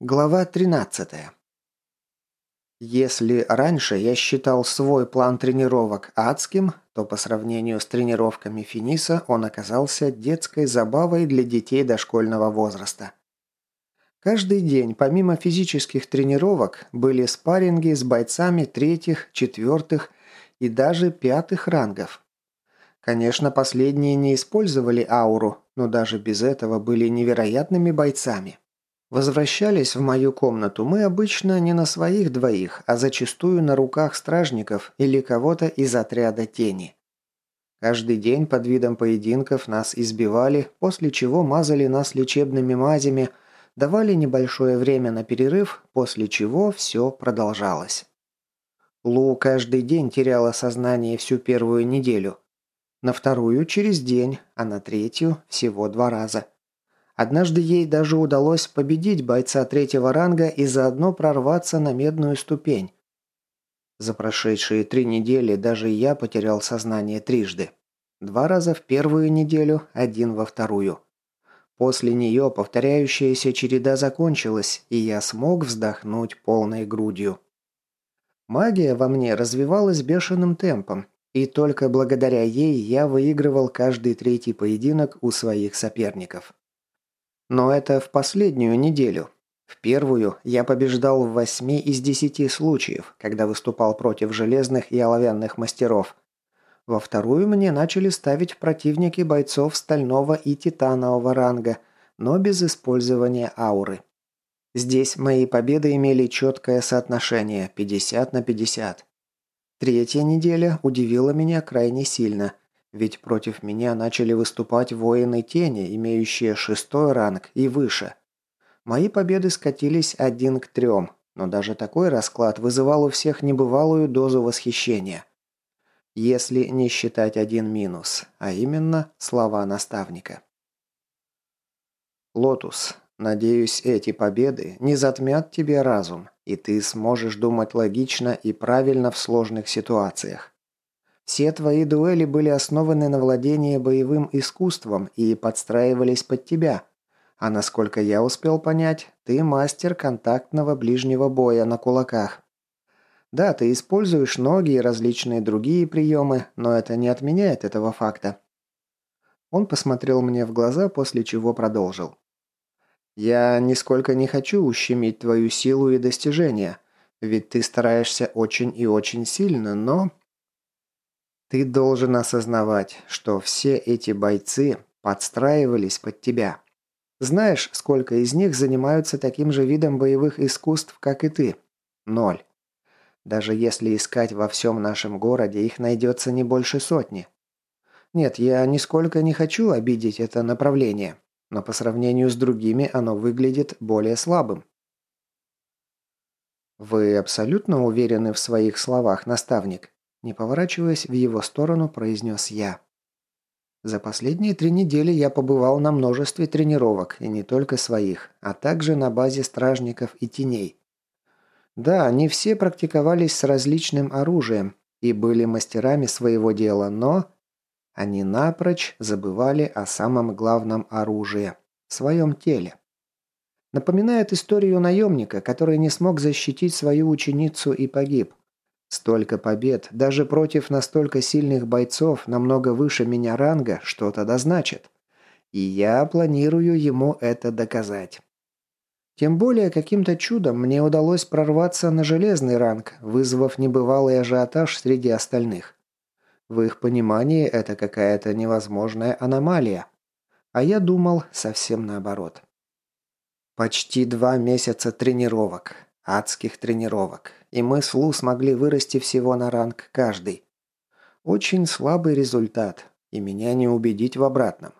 Глава 13. Если раньше я считал свой план тренировок адским, то по сравнению с тренировками Финиса он оказался детской забавой для детей дошкольного возраста. Каждый день, помимо физических тренировок, были спарринги с бойцами третьих, четвертых и даже пятых рангов. Конечно, последние не использовали ауру, но даже без этого были невероятными бойцами. Возвращались в мою комнату мы обычно не на своих двоих, а зачастую на руках стражников или кого-то из отряда тени. Каждый день под видом поединков нас избивали, после чего мазали нас лечебными мазями, давали небольшое время на перерыв, после чего все продолжалось. Лу каждый день теряла сознание всю первую неделю. На вторую через день, а на третью всего два раза – Однажды ей даже удалось победить бойца третьего ранга и заодно прорваться на медную ступень. За прошедшие три недели даже я потерял сознание трижды. Два раза в первую неделю, один во вторую. После нее повторяющаяся череда закончилась, и я смог вздохнуть полной грудью. Магия во мне развивалась бешеным темпом, и только благодаря ей я выигрывал каждый третий поединок у своих соперников. Но это в последнюю неделю. В первую я побеждал в восьми из десяти случаев, когда выступал против железных и оловянных мастеров. Во вторую мне начали ставить противники бойцов стального и титанового ранга, но без использования ауры. Здесь мои победы имели четкое соотношение 50 на 50. Третья неделя удивила меня крайне сильно – ведь против меня начали выступать воины тени, имеющие шестой ранг и выше. Мои победы скатились один к трем, но даже такой расклад вызывал у всех небывалую дозу восхищения. Если не считать один минус, а именно слова наставника. «Лотус, надеюсь, эти победы не затмят тебе разум, и ты сможешь думать логично и правильно в сложных ситуациях. Все твои дуэли были основаны на владении боевым искусством и подстраивались под тебя. А насколько я успел понять, ты мастер контактного ближнего боя на кулаках. Да, ты используешь ноги и различные другие приемы, но это не отменяет этого факта. Он посмотрел мне в глаза, после чего продолжил. «Я нисколько не хочу ущемить твою силу и достижения, ведь ты стараешься очень и очень сильно, но ты должен осознавать, что все эти бойцы подстраивались под тебя. Знаешь, сколько из них занимаются таким же видом боевых искусств, как и ты? Ноль. Даже если искать во всем нашем городе, их найдется не больше сотни. Нет, я нисколько не хочу обидеть это направление, но по сравнению с другими оно выглядит более слабым. Вы абсолютно уверены в своих словах, наставник? Не поворачиваясь в его сторону, произнес я. За последние три недели я побывал на множестве тренировок, и не только своих, а также на базе стражников и теней. Да, они все практиковались с различным оружием и были мастерами своего дела, но они напрочь забывали о самом главном оружии – своем теле. Напоминает историю наемника, который не смог защитить свою ученицу и погиб. Столько побед, даже против настолько сильных бойцов, намного выше меня ранга, что-то да значит. И я планирую ему это доказать. Тем более, каким-то чудом мне удалось прорваться на железный ранг, вызвав небывалый ажиотаж среди остальных. В их понимании это какая-то невозможная аномалия. А я думал совсем наоборот. Почти два месяца тренировок. Адских тренировок и мы с Лу смогли вырасти всего на ранг каждый. Очень слабый результат, и меня не убедить в обратном.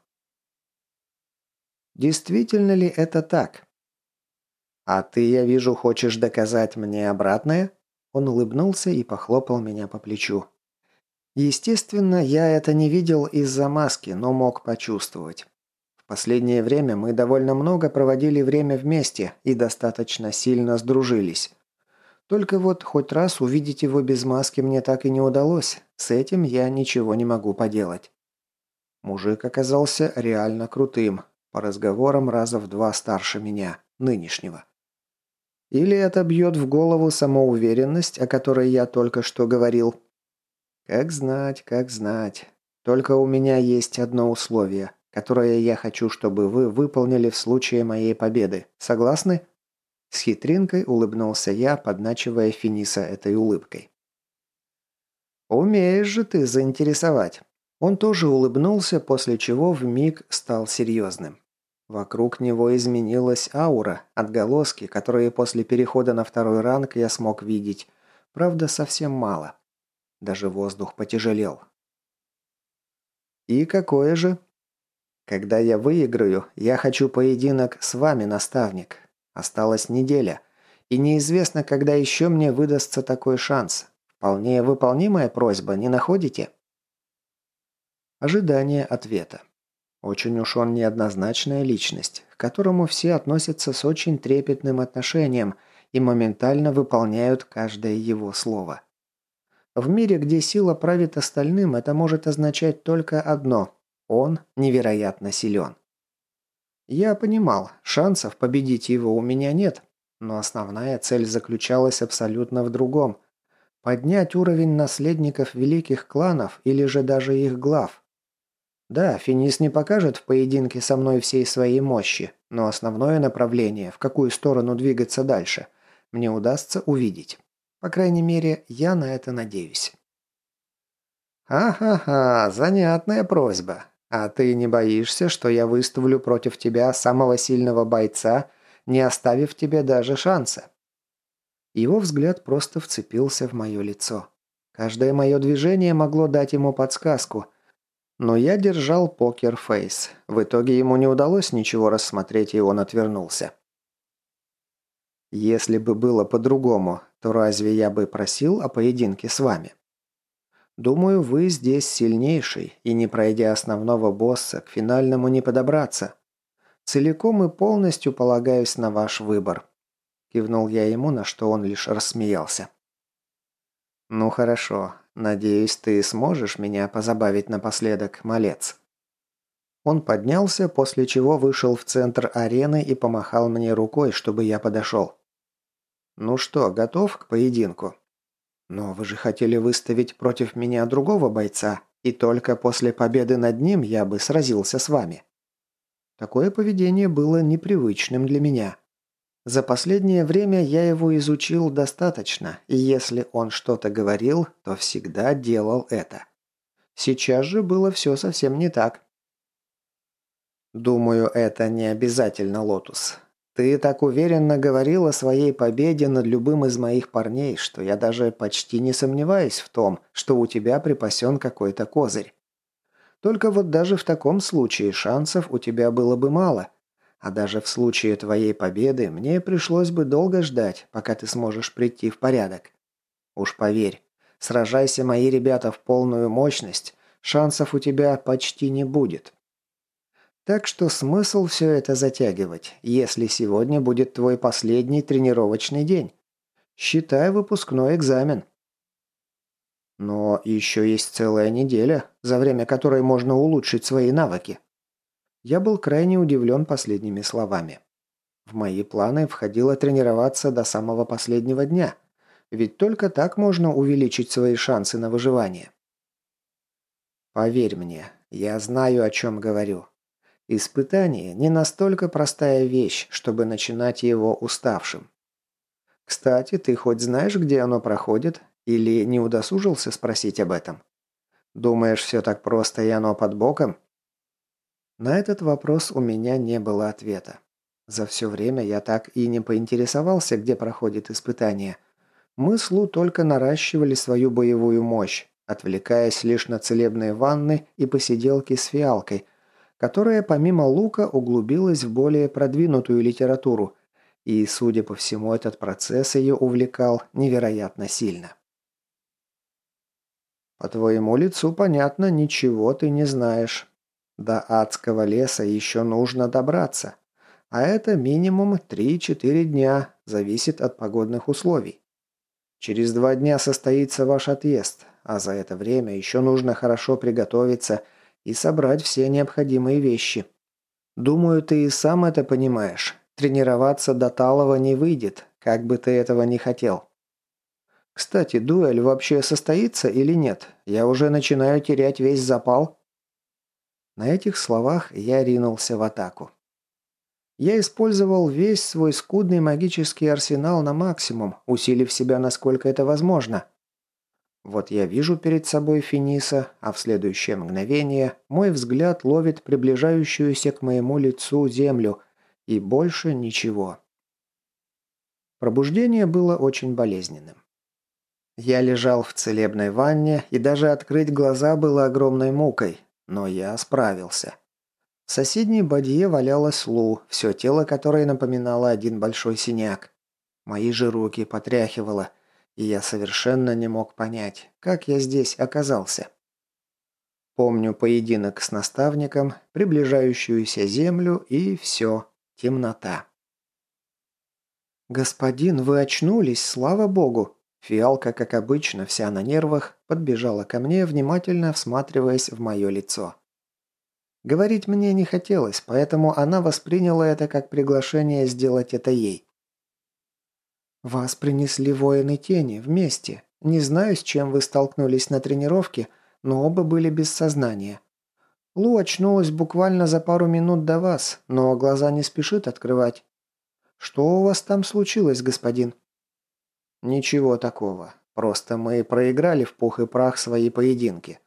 Действительно ли это так? А ты, я вижу, хочешь доказать мне обратное? Он улыбнулся и похлопал меня по плечу. Естественно, я это не видел из-за маски, но мог почувствовать. Последнее время мы довольно много проводили время вместе и достаточно сильно сдружились. Только вот хоть раз увидеть его без маски мне так и не удалось. С этим я ничего не могу поделать. Мужик оказался реально крутым. По разговорам раза в два старше меня, нынешнего. Или это бьет в голову самоуверенность, о которой я только что говорил? Как знать, как знать. Только у меня есть одно условие, которое я хочу, чтобы вы выполнили в случае моей победы. Согласны? С хитринкой улыбнулся я, подначивая Финиса этой улыбкой. «Умеешь же ты заинтересовать». Он тоже улыбнулся, после чего вмиг стал серьезным. Вокруг него изменилась аура, отголоски, которые после перехода на второй ранг я смог видеть. Правда, совсем мало. Даже воздух потяжелел. «И какое же?» «Когда я выиграю, я хочу поединок с вами, наставник. Осталась неделя. И неизвестно, когда еще мне выдастся такой шанс. Вполне выполнимая просьба, не находите?» Ожидание ответа. Очень уж он неоднозначная личность, к которому все относятся с очень трепетным отношением и моментально выполняют каждое его слово. В мире, где сила правит остальным, это может означать только одно – он невероятно силен. Я понимал, шансов победить его у меня нет, но основная цель заключалась абсолютно в другом – поднять уровень наследников великих кланов или же даже их глав. Да, Финис не покажет в поединке со мной всей своей мощи, но основное направление, в какую сторону двигаться дальше, мне удастся увидеть. По крайней мере, я на это надеюсь. «Ха-ха-ха, занятная просьба. А ты не боишься, что я выставлю против тебя самого сильного бойца, не оставив тебе даже шанса?» Его взгляд просто вцепился в мое лицо. Каждое мое движение могло дать ему подсказку – но я держал покер-фейс. В итоге ему не удалось ничего рассмотреть, и он отвернулся. Если бы было по-другому, то разве я бы просил о поединке с вами? Думаю, вы здесь сильнейший, и не пройдя основного босса, к финальному не подобраться. Целиком и полностью полагаюсь на ваш выбор. Кивнул я ему, на что он лишь рассмеялся. Ну хорошо, Надеюсь, ты сможешь меня позабавить напоследок, малец». Он поднялся, после чего вышел в центр арены и помахал мне рукой, чтобы я подошел. «Ну что, готов к поединку?» «Но вы же хотели выставить против меня другого бойца, и только после победы над ним я бы сразился с вами». Такое поведение было непривычным для меня. За последнее время я его изучил достаточно, и если он что-то говорил, то всегда делал это. Сейчас же было все совсем не так. Думаю, это не обязательно, Лотус. Ты так уверенно говорил о своей победе над любым из моих парней, что я даже почти не сомневаюсь в том, что у тебя припасен какой-то козырь. Только вот даже в таком случае шансов у тебя было бы мало – а даже в случае твоей победы мне пришлось бы долго ждать, пока ты сможешь прийти в порядок. Уж поверь, сражайся мои ребята в полную мощность, шансов у тебя почти не будет. Так что смысл все это затягивать, если сегодня будет твой последний тренировочный день. Считай выпускной экзамен. Но еще есть целая неделя, за время которой можно улучшить свои навыки. Я был крайне удивлен последними словами. В мои планы входило тренироваться до самого последнего дня, ведь только так можно увеличить свои шансы на выживание. Поверь мне, я знаю, о чем говорю. Испытание не настолько простая вещь, чтобы начинать его уставшим. Кстати, ты хоть знаешь, где оно проходит, или не удосужился спросить об этом? Думаешь, все так просто и оно под боком? На этот вопрос у меня не было ответа. За все время я так и не поинтересовался, где проходит испытание. Мы с Лу только наращивали свою боевую мощь, отвлекаясь лишь на целебные ванны и посиделки с фиалкой, которая помимо лука углубилась в более продвинутую литературу, и, судя по всему, этот процесс ее увлекал невероятно сильно. «По твоему лицу понятно, ничего ты не знаешь», до адского леса еще нужно добраться. А это минимум 3-4 дня, зависит от погодных условий. Через два дня состоится ваш отъезд, а за это время еще нужно хорошо приготовиться и собрать все необходимые вещи. Думаю, ты и сам это понимаешь. Тренироваться до талого не выйдет, как бы ты этого не хотел. Кстати, дуэль вообще состоится или нет? Я уже начинаю терять весь запал. На этих словах я ринулся в атаку. Я использовал весь свой скудный магический арсенал на максимум, усилив себя насколько это возможно. Вот я вижу перед собой Финиса, а в следующее мгновение мой взгляд ловит приближающуюся к моему лицу землю, и больше ничего. Пробуждение было очень болезненным. Я лежал в целебной ванне, и даже открыть глаза было огромной мукой, но я справился. В соседней бадье валялась Лу, все тело которой напоминало один большой синяк. Мои же руки потряхивало, и я совершенно не мог понять, как я здесь оказался. Помню поединок с наставником, приближающуюся землю и все, темнота. «Господин, вы очнулись, слава богу!» Фиалка, как обычно, вся на нервах, подбежала ко мне, внимательно всматриваясь в мое лицо. Говорить мне не хотелось, поэтому она восприняла это как приглашение сделать это ей. «Вас принесли воины тени вместе. Не знаю, с чем вы столкнулись на тренировке, но оба были без сознания. Лу очнулась буквально за пару минут до вас, но глаза не спешит открывать. Что у вас там случилось, господин?» «Ничего такого. Просто мы проиграли в пух и прах свои поединки.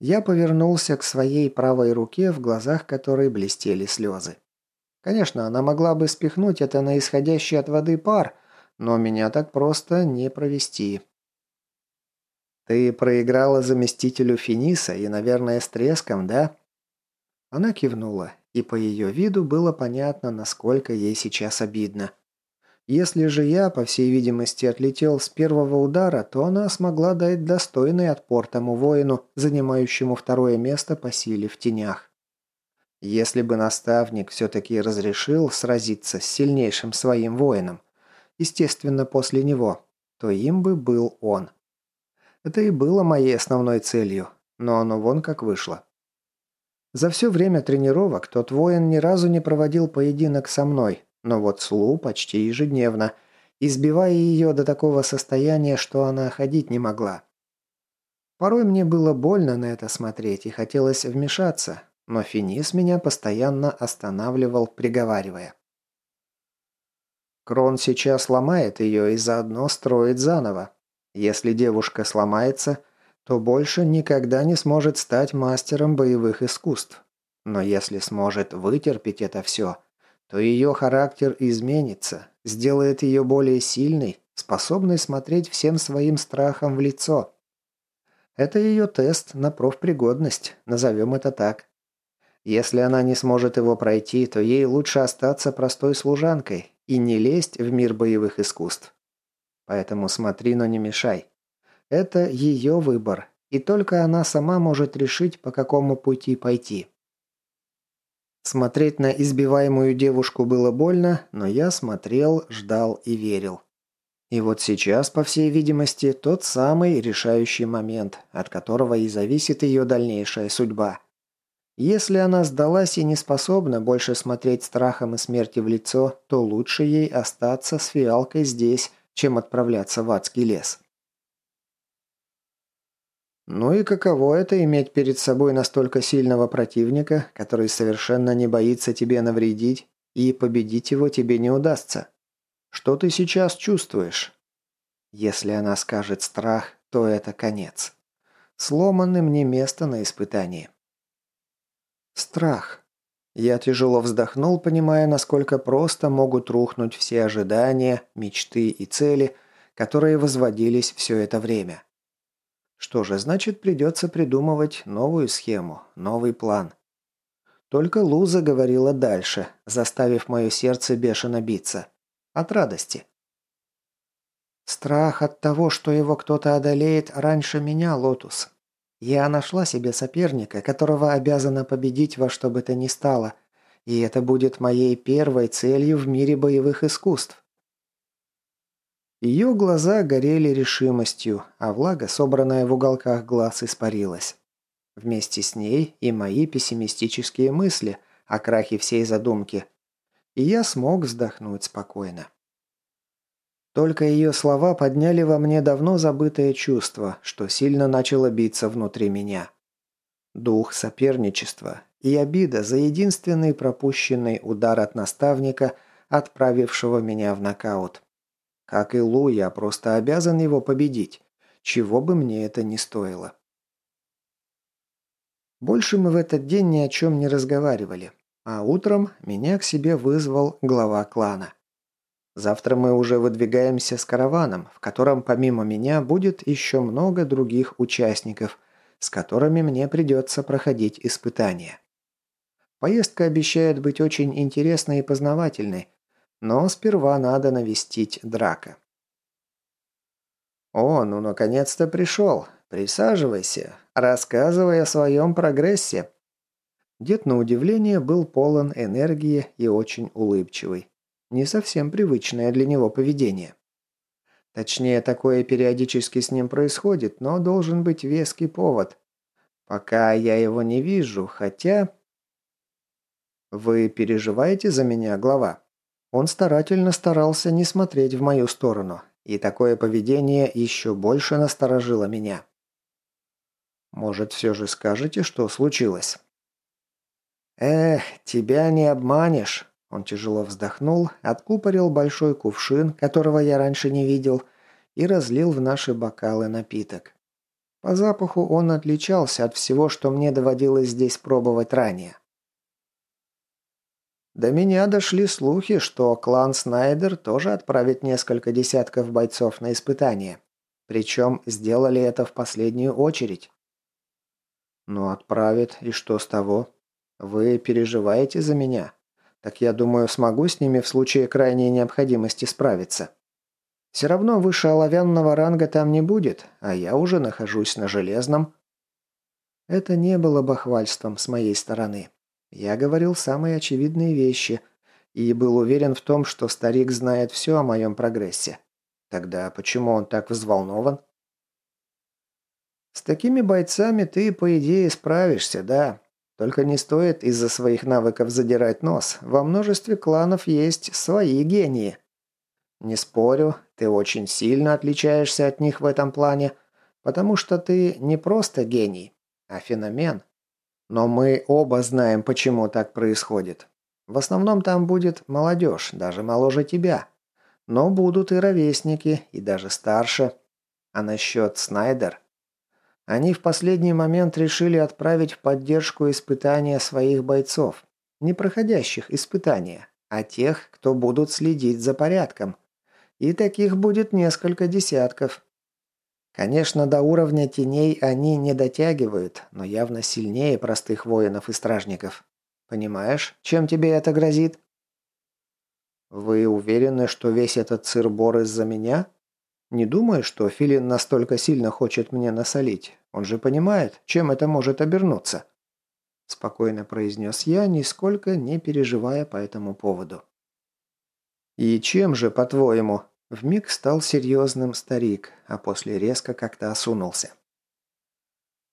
Я повернулся к своей правой руке, в глазах которой блестели слезы. Конечно, она могла бы спихнуть это на исходящий от воды пар, но меня так просто не провести. «Ты проиграла заместителю Финиса и, наверное, с треском, да?» Она кивнула, и по ее виду было понятно, насколько ей сейчас обидно. Если же я, по всей видимости, отлетел с первого удара, то она смогла дать достойный отпор тому воину, занимающему второе место по силе в тенях. Если бы наставник все-таки разрешил сразиться с сильнейшим своим воином, естественно, после него, то им бы был он. Это и было моей основной целью, но оно вон как вышло. За все время тренировок тот воин ни разу не проводил поединок со мной, но вот Слу почти ежедневно, избивая ее до такого состояния, что она ходить не могла. Порой мне было больно на это смотреть и хотелось вмешаться, но Финис меня постоянно останавливал, приговаривая. Крон сейчас ломает ее и заодно строит заново. Если девушка сломается, то больше никогда не сможет стать мастером боевых искусств. Но если сможет вытерпеть это все, то ее характер изменится, сделает ее более сильной, способной смотреть всем своим страхом в лицо. Это ее тест на профпригодность, назовем это так. Если она не сможет его пройти, то ей лучше остаться простой служанкой и не лезть в мир боевых искусств. Поэтому смотри, но не мешай. Это ее выбор, и только она сама может решить, по какому пути пойти. Смотреть на избиваемую девушку было больно, но я смотрел, ждал и верил. И вот сейчас, по всей видимости, тот самый решающий момент, от которого и зависит ее дальнейшая судьба. Если она сдалась и не способна больше смотреть страхом и смерти в лицо, то лучше ей остаться с фиалкой здесь, чем отправляться в адский лес. Ну и каково это иметь перед собой настолько сильного противника, который совершенно не боится тебе навредить, и победить его тебе не удастся? Что ты сейчас чувствуешь? Если она скажет страх, то это конец. Сломанным не место на испытании. Страх. Я тяжело вздохнул, понимая, насколько просто могут рухнуть все ожидания, мечты и цели, которые возводились все это время. Что же, значит, придется придумывать новую схему, новый план. Только Луза говорила дальше, заставив мое сердце бешено биться. От радости. Страх от того, что его кто-то одолеет раньше меня, Лотус. Я нашла себе соперника, которого обязана победить во что бы то ни стало, и это будет моей первой целью в мире боевых искусств. Ее глаза горели решимостью, а влага, собранная в уголках глаз, испарилась. Вместе с ней и мои пессимистические мысли о крахе всей задумки. И я смог вздохнуть спокойно. Только ее слова подняли во мне давно забытое чувство, что сильно начало биться внутри меня. Дух соперничества и обида за единственный пропущенный удар от наставника, отправившего меня в нокаут. Как и Лу, я просто обязан его победить, чего бы мне это ни стоило. Больше мы в этот день ни о чем не разговаривали, а утром меня к себе вызвал глава клана. Завтра мы уже выдвигаемся с караваном, в котором помимо меня будет еще много других участников, с которыми мне придется проходить испытания. Поездка обещает быть очень интересной и познавательной, но сперва надо навестить Драка. «О, ну наконец-то пришел. Присаживайся. Рассказывай о своем прогрессе». Дед, на удивление, был полон энергии и очень улыбчивый. Не совсем привычное для него поведение. Точнее, такое периодически с ним происходит, но должен быть веский повод. Пока я его не вижу, хотя... Вы переживаете за меня, глава? Он старательно старался не смотреть в мою сторону, и такое поведение еще больше насторожило меня. Может, все же скажете, что случилось? Эх, тебя не обманешь. Он тяжело вздохнул, откупорил большой кувшин, которого я раньше не видел, и разлил в наши бокалы напиток. По запаху он отличался от всего, что мне доводилось здесь пробовать ранее. До меня дошли слухи, что клан Снайдер тоже отправит несколько десятков бойцов на испытание. Причем сделали это в последнюю очередь. Ну, отправит, и что с того? Вы переживаете за меня? Так я думаю, смогу с ними в случае крайней необходимости справиться. Все равно выше оловянного ранга там не будет, а я уже нахожусь на железном. Это не было бахвальством с моей стороны. Я говорил самые очевидные вещи и был уверен в том, что старик знает все о моем прогрессе. Тогда почему он так взволнован? С такими бойцами ты, по идее, справишься, да, только не стоит из-за своих навыков задирать нос. Во множестве кланов есть свои гении. Не спорю, ты очень сильно отличаешься от них в этом плане, потому что ты не просто гений, а феномен. Но мы оба знаем, почему так происходит. В основном там будет молодежь, даже моложе тебя. Но будут и ровесники, и даже старше. А насчет Снайдер – они в последний момент решили отправить в поддержку испытания своих бойцов. Не проходящих испытания, а тех, кто будут следить за порядком. И таких будет несколько десятков. Конечно, до уровня теней они не дотягивают, но явно сильнее простых воинов и стражников. Понимаешь, чем тебе это грозит? Вы уверены, что весь этот сыр-бор из-за меня? Не думаю, что Филин настолько сильно хочет мне насолить. Он же понимает, чем это может обернуться. Спокойно произнес я, нисколько не переживая по этому поводу. «И чем же, по-твоему?» Вмиг стал серьезным старик, а после резко как-то осунулся.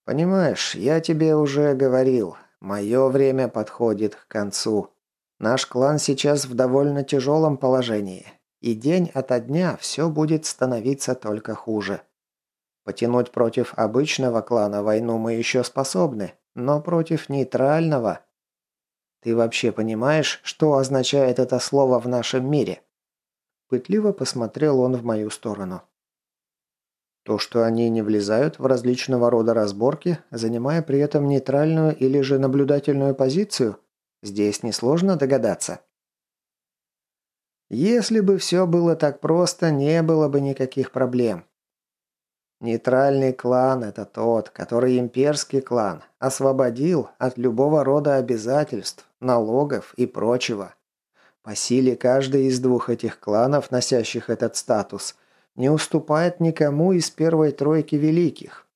«Понимаешь, я тебе уже говорил, мое время подходит к концу. Наш клан сейчас в довольно тяжелом положении, и день ото дня все будет становиться только хуже. Потянуть против обычного клана войну мы еще способны, но против нейтрального... Ты вообще понимаешь, что означает это слово в нашем мире?» Пытливо посмотрел он в мою сторону. То, что они не влезают в различного рода разборки, занимая при этом нейтральную или же наблюдательную позицию, здесь несложно догадаться. Если бы все было так просто, не было бы никаких проблем. Нейтральный клан – это тот, который имперский клан освободил от любого рода обязательств, налогов и прочего. По силе каждый из двух этих кланов, носящих этот статус, не уступает никому из первой тройки великих.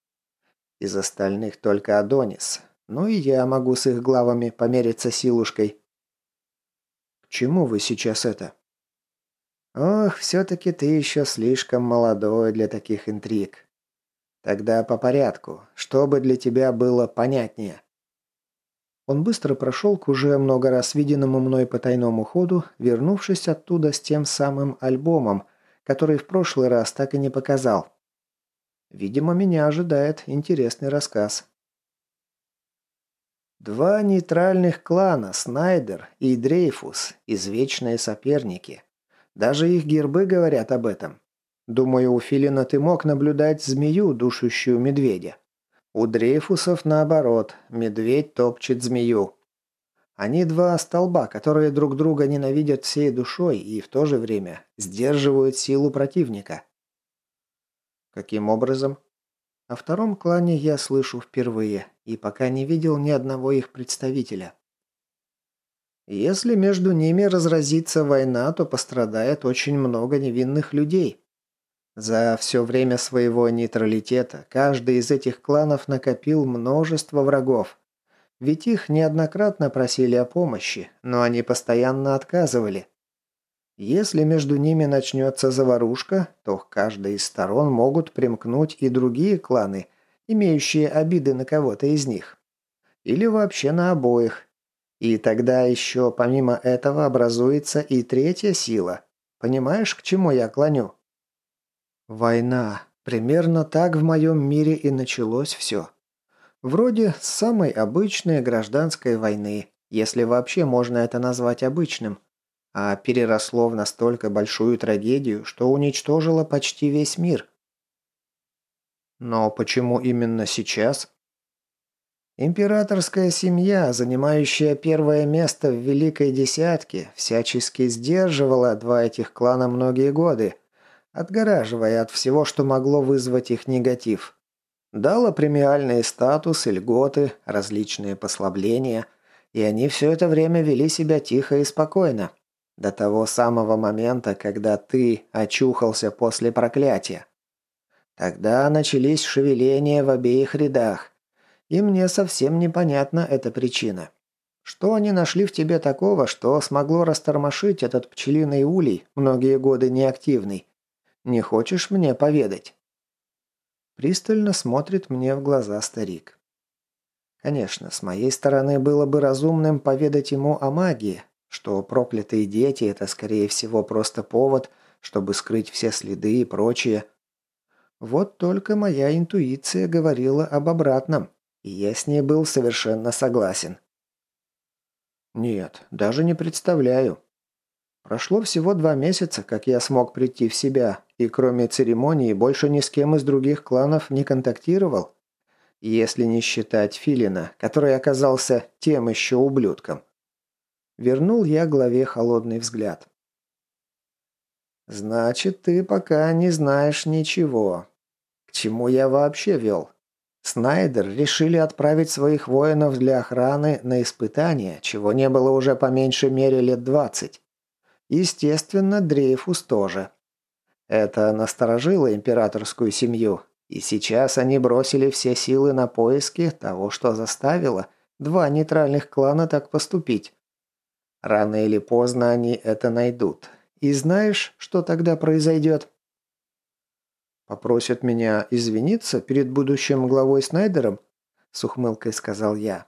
Из остальных только Адонис. Ну и я могу с их главами помериться силушкой. К чему вы сейчас это? Ох, все-таки ты еще слишком молодой для таких интриг. Тогда по порядку, чтобы для тебя было понятнее. Он быстро прошел к уже много раз виденному мной потайному ходу, вернувшись оттуда с тем самым альбомом, который в прошлый раз так и не показал. Видимо, меня ожидает интересный рассказ. Два нейтральных клана, Снайдер и Дрейфус, извечные соперники. Даже их гербы говорят об этом. Думаю, у Филина ты мог наблюдать змею, душащую медведя. У Дрейфусов наоборот, медведь топчет змею. Они два столба, которые друг друга ненавидят всей душой и в то же время сдерживают силу противника. Каким образом? О втором клане я слышу впервые и пока не видел ни одного их представителя. Если между ними разразится война, то пострадает очень много невинных людей. За все время своего нейтралитета каждый из этих кланов накопил множество врагов. Ведь их неоднократно просили о помощи, но они постоянно отказывали. Если между ними начнется заварушка, то к каждой из сторон могут примкнуть и другие кланы, имеющие обиды на кого-то из них. Или вообще на обоих. И тогда еще помимо этого образуется и третья сила. Понимаешь, к чему я клоню? Война. Примерно так в моем мире и началось все. Вроде самой обычной гражданской войны, если вообще можно это назвать обычным, а переросло в настолько большую трагедию, что уничтожило почти весь мир. Но почему именно сейчас? Императорская семья, занимающая первое место в Великой Десятке, всячески сдерживала два этих клана многие годы – отгораживая от всего, что могло вызвать их негатив. Дала премиальные статусы, льготы, различные послабления, и они все это время вели себя тихо и спокойно. До того самого момента, когда ты очухался после проклятия. Тогда начались шевеления в обеих рядах. И мне совсем непонятна эта причина. Что они нашли в тебе такого, что смогло растормошить этот пчелиный улей, многие годы неактивный, не хочешь мне поведать?» Пристально смотрит мне в глаза старик. Конечно, с моей стороны было бы разумным поведать ему о магии, что проклятые дети – это, скорее всего, просто повод, чтобы скрыть все следы и прочее. Вот только моя интуиция говорила об обратном, и я с ней был совершенно согласен. Нет, даже не представляю, Прошло всего два месяца, как я смог прийти в себя, и кроме церемонии больше ни с кем из других кланов не контактировал. Если не считать Филина, который оказался тем еще ублюдком. Вернул я главе холодный взгляд. «Значит, ты пока не знаешь ничего. К чему я вообще вел?» Снайдер решили отправить своих воинов для охраны на испытание, чего не было уже по меньшей мере лет двадцать. Естественно, Дрейфус тоже. Это насторожило императорскую семью, и сейчас они бросили все силы на поиски того, что заставило два нейтральных клана так поступить. Рано или поздно они это найдут. И знаешь, что тогда произойдет? «Попросят меня извиниться перед будущим главой Снайдером?» С ухмылкой сказал я.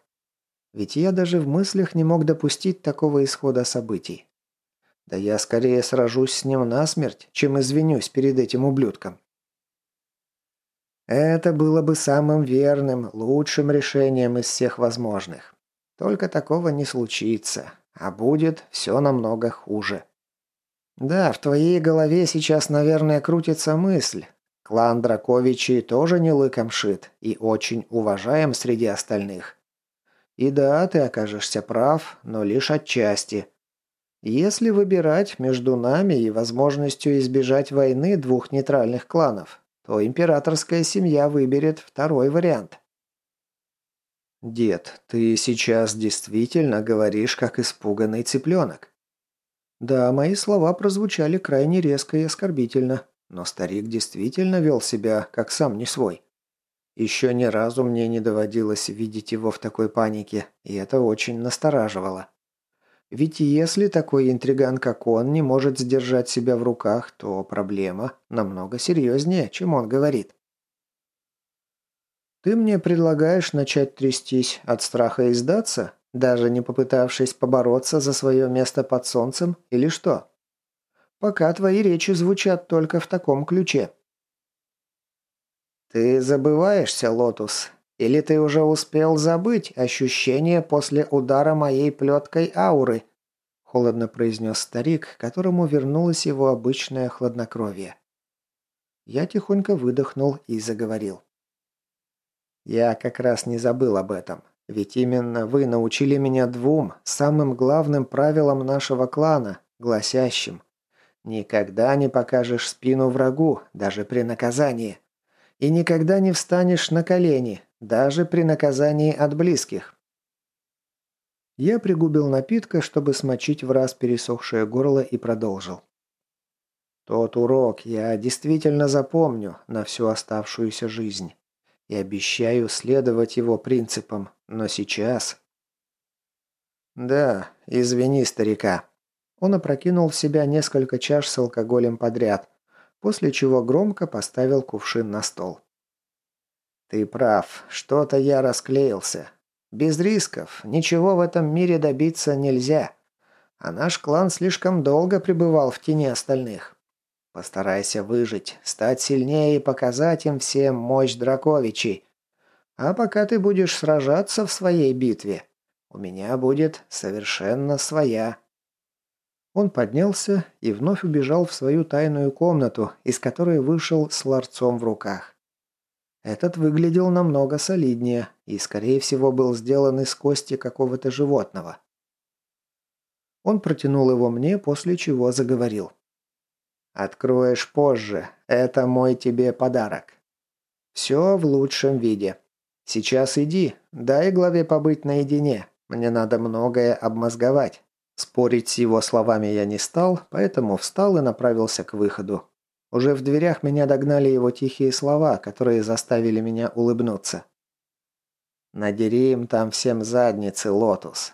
Ведь я даже в мыслях не мог допустить такого исхода событий. Да я скорее сражусь с ним насмерть, чем извинюсь перед этим ублюдком. Это было бы самым верным, лучшим решением из всех возможных. Только такого не случится, а будет все намного хуже. Да, в твоей голове сейчас, наверное, крутится мысль. Клан Драковичей тоже не лыком шит и очень уважаем среди остальных. И да, ты окажешься прав, но лишь отчасти – если выбирать между нами и возможностью избежать войны двух нейтральных кланов, то императорская семья выберет второй вариант. «Дед, ты сейчас действительно говоришь, как испуганный цыпленок». Да, мои слова прозвучали крайне резко и оскорбительно, но старик действительно вел себя, как сам не свой. Еще ни разу мне не доводилось видеть его в такой панике, и это очень настораживало. Ведь если такой интриган, как он, не может сдержать себя в руках, то проблема намного серьезнее, чем он говорит. Ты мне предлагаешь начать трястись от страха и сдаться, даже не попытавшись побороться за свое место под солнцем, или что? Пока твои речи звучат только в таком ключе». «Ты забываешься, Лотус. Или ты уже успел забыть ощущение после удара моей плеткой ауры?» Холодно произнес старик, которому вернулось его обычное хладнокровие. Я тихонько выдохнул и заговорил. «Я как раз не забыл об этом. Ведь именно вы научили меня двум, самым главным правилам нашего клана, гласящим «Никогда не покажешь спину врагу, даже при наказании. И никогда не встанешь на колени, даже при наказании от близких». Я пригубил напитка, чтобы смочить в раз пересохшее горло и продолжил. Тот урок я действительно запомню на всю оставшуюся жизнь. И обещаю следовать его принципам, но сейчас... Да, извини, старика. Он опрокинул в себя несколько чаш с алкоголем подряд, после чего громко поставил кувшин на стол. Ты прав, что-то я расклеился. Без рисков, ничего в этом мире добиться нельзя. А наш клан слишком долго пребывал в тени остальных. Постарайся выжить, стать сильнее и показать им всем мощь Драковичей. А пока ты будешь сражаться в своей битве, у меня будет совершенно своя». Он поднялся и вновь убежал в свою тайную комнату, из которой вышел с ларцом в руках. Этот выглядел намного солиднее и, скорее всего, был сделан из кости какого-то животного. Он протянул его мне, после чего заговорил. Откроешь позже. Это мой тебе подарок. Все в лучшем виде. Сейчас иди, дай главе побыть наедине. Мне надо многое обмозговать. Спорить с его словами я не стал, поэтому встал и направился к выходу. Уже в дверях меня догнали его тихие слова, которые заставили меня улыбнуться. «Надери им там всем задницы, Лотус.